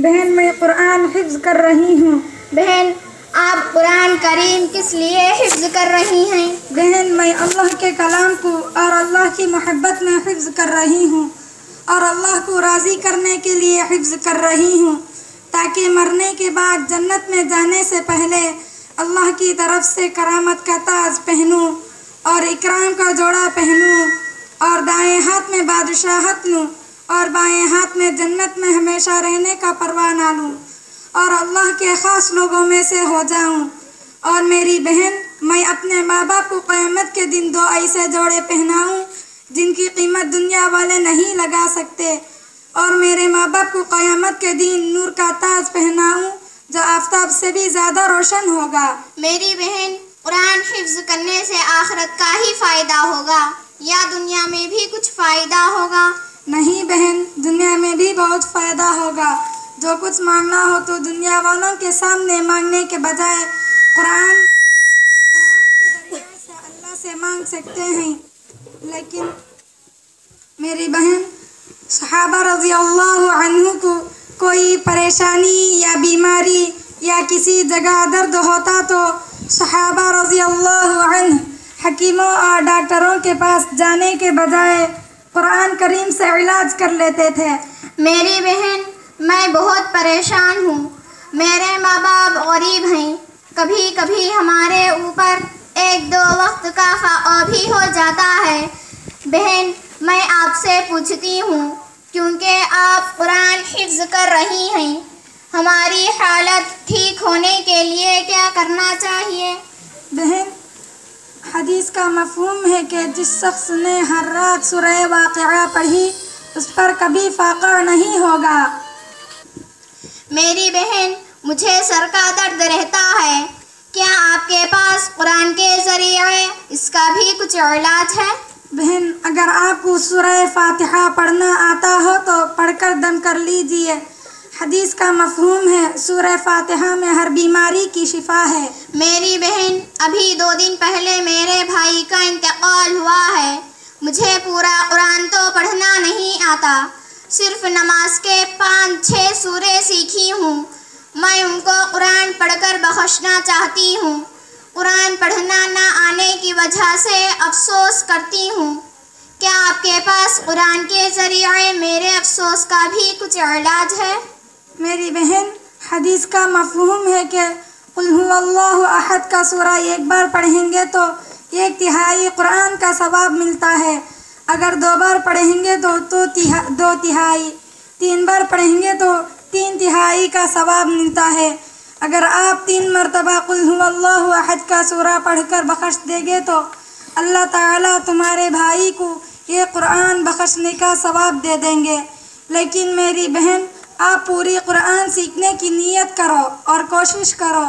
बहन मैं कुरान हिफ्ज कर रही हूँ। बहन आप कुरान करीम किस लिए हिफ्ज कर रही हैं? बहन मैं अल्लाह के कलाम को और अल्लाह की मोहब्बत में हिफ्ज कर रही हूँ और अल्लाह को राज़ी करने के लिए हिफ्ज कर रही हूँ ताकि मरने के बाद जन्नत में जाने से पहले अल्लाह की तरफ़ से करामत का ताज पहनूँ और इकराम का जोड़ा पहनूँ और दाएँ हाथ में बादशाहत लूँ। और बाएँ हाथ में जन्नत में हमेशा रहने का परवाना लूँ। और अल्लाह के ख़ास लोगों में से हो जाऊँ। और मेरी बहन, मैं अपने माँ बाप को क़यामत के दिन दो ऐसे जोड़े पहनाऊँ, जिनकी कीमत दुनिया वाले नहीं लगा सकते। और मेरे माँ बाप को क़यामत के दिन नूर का ताज पहनाऊँ, जो आफ्ताब से भी ज़्यादा रोशन होगा। मेरी बहन, कुरान हिफ्ज करने से आखिरत का ही फ़ायदा होगा, या दुनिया में भी कुछ फ़ायदा होगा। नहीं बहन, दुनिया में भी बहुत फ़ायदा होगा। जो कुछ मांगना हो तो दुनिया वालों के सामने मांगने के बजाय कुरान से अल्लाह से मांग सकते हैं। लेकिन मेरी बहन, सहाबा रज़ी अल्लाह को कोई परेशानी या बीमारी या किसी जगह दर्द होता तो सहाबा रज़ी अल्लाह हकीमों और डॉक्टरों के पास जाने के बजाय कुरान करीम से इलाज कर लेते थे। मेरी बहन, मैं बहुत परेशान हूँ। मेरे माँ बाप गरीब हैं। कभी कभी हमारे ऊपर एक दो वक्त का खा भी हो जाता है। बहन, मैं आपसे पूछती हूँ, क्योंकि आप कुरान हिफ्ज कर रही हैं, हमारी हालत ठीक होने के लिए क्या करना चाहिए? बहन हदीस का मफहूम है कि जिस शख्स ने हर रात सुरह वाक़ पढ़ी उस पर कभी फ़ाक़ा नहीं होगा। मेरी बहन मुझे सर का दर्द रहता है। क्या आपके पास कुरान के ज़रिए इसका भी कुछ इलाज है? बहन अगर आपको सुरह फातिहा पढ़ना आता हो तो पढ़कर दम कर लीजिए। हदीस का मफहूम है, सूरह फातिहा में हर बीमारी की शिफा है। मेरी बहन, अभी दो दिन पहले मेरे भाई का इंतकाल हुआ है। मुझे पूरा कुरान तो पढ़ना नहीं आता। सिर्फ़ नमाज़ के पाँच छः सूरे सीखी हूँ। मैं उनको कुरान पढ़कर बख्शना चाहती हूँ। कुरान पढ़ना ना आने की वजह से अफसोस करती हूँ। क्या आपके पास कुरान के ज़रिए मेरे अफसोस का भी कुछ इलाज है? मेरी बहन, हदीस का मफहूम है कि अहद का सूरा एक बार पढ़ेंगे तो एक तिहाई कुरान का सवाब मिलता है। अगर दो बार पढ़ेंगे तो तो तिहा, दो तिहाई, तीन बार पढ़ेंगे तो तीन तिहाई का सवाब मिलता है। अगर आप तीन मरतबा अहद का सूरा पढ़कर बख्श देंगे तो अल्लाह ताला तुम्हारे भाई को ये कुरान बख्शने का सवाब दे देंगे। लेकिन मेरी बहन आप पूरी कुरान सीखने की नीयत करो और कोशिश करो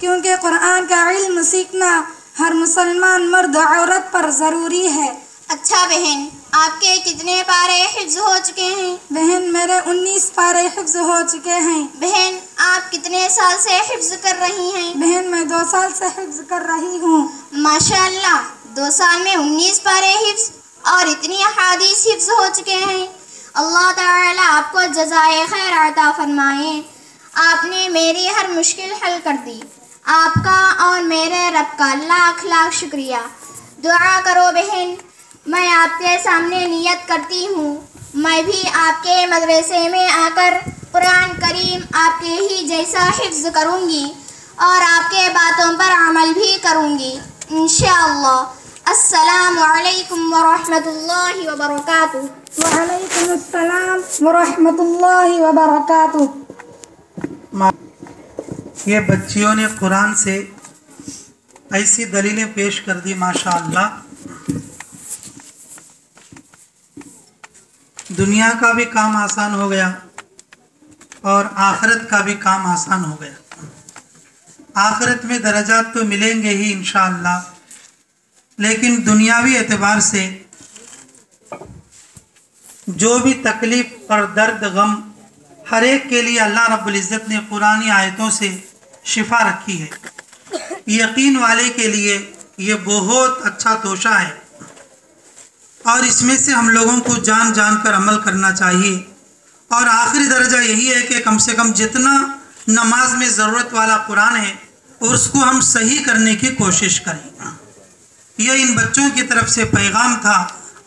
क्योंकि कुरान का इल्म सीखना हर मुसलमान मर्द औरत पर ज़रूरी है। अच्छा बहन आपके कितने पारे हिफ्ज हो चुके हैं? बहन मेरे उन्नीस पारे हिफ्ज हो चुके हैं। बहन आप कितने साल से हिफ्ज कर रही हैं? बहन मैं दो साल से हिफ्ज कर रही हूँ। माशाल्लाह दो साल में उन्नीस पारे हिफ्ज और इतनी हादीस हिफ्ज हो चुके हैं। अल्लाह ताला आपको जजाय खैर अता फरमाए। आपने मेरी हर मुश्किल हल कर दी। आपका और मेरे रब का लाख लाख शुक्रिया। दुआ करो बहन, मैं आपके सामने नियत करती हूँ। मैं भी आपके मदरसे में आकर कुरान करीम आपके ही जैसा हिफ्ज करूँगी और आपके बातों पर अमल भी करूँगी। इन ये बच्चियों ने कुरान से ऐसी दलीलें पेश कर दी माशाअल्लाह दुनिया का भी काम आसान हो गया और आखरत का भी काम आसान हो गया। आखरत में दर्जात तो मिलेंगे ही इनशाला लेकिन दुनियावी एतबार से जो भी तकलीफ़ और दर्द, गम, हर एक के लिए अल्लाह रब्बुल इज़्ज़त ने पुरानी आयतों से शिफा रखी है। यकीन वाले के लिए ये बहुत अच्छा तोशा है। और इसमें से हम लोगों को जान जान कर अमल करना चाहिए। और आखिरी दर्जा यही है कि कम से कम जितना नमाज़ में ज़रूरत वाला कुरान है, उसको हम सही करने की कोशिश करें। यह इन बच्चों की तरफ़ से पैगाम था।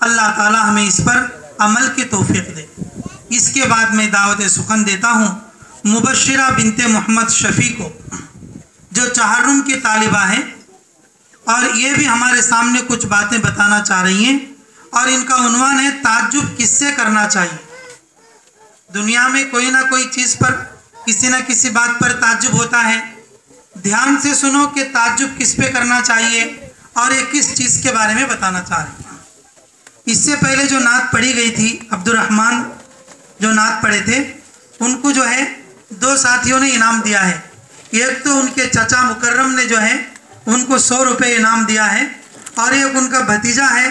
अल्लाह ताला हमें इस पर अमल की तौफीक दे। इसके बाद मैं दावत सुखन देता हूँ मुबशरा बिनते मोहम्मद शफ़ी को, जो चहारुम की तालिबा है। और ये भी हमारे सामने कुछ बातें बताना चाह रही हैं और इनका उन्वान है, ताज्जुब किससे करना चाहिए? दुनिया में कोई ना कोई चीज़ पर, किसी न किसी बात पर ताज्जुब होता है। ध्यान से सुनो कि ताज्जुब किस पे करना चाहिए। और ये किस चीज़ के बारे में बताना चाह रहे हैं? इससे पहले जो नात पढ़ी गई थी अब्दुलरहमान जो नात पढ़े थे, उनको जो है, दो साथियों ने इनाम दिया है। एक तो उनके चचा मुकर्रम ने जो है, उनको सौ रुपये इनाम दिया है और एक उनका भतीजा है,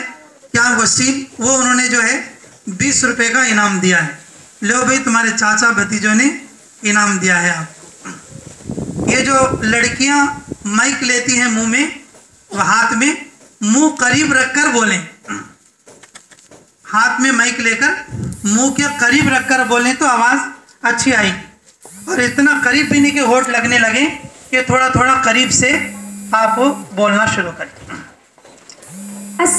क्या वसीम, वो उन्होंने जो है, बीस रुपये का इनाम दिया है। लो भाई, तुम्हारे चाचा भतीजों ने इनाम दिया है आपको। ये जो लड़कियाँ माइक लेती हैं मुँह में हाथ में मुँह करीब रखकर बोलें। हाथ में माइक लेकर मुँह के करीब रखकर बोलें तो आवाज़ अच्छी आई। और इतना करीब पीने के होठ लगने लगे कि थोड़ा थोड़ा करीब से आप बोलना शुरू करें अस,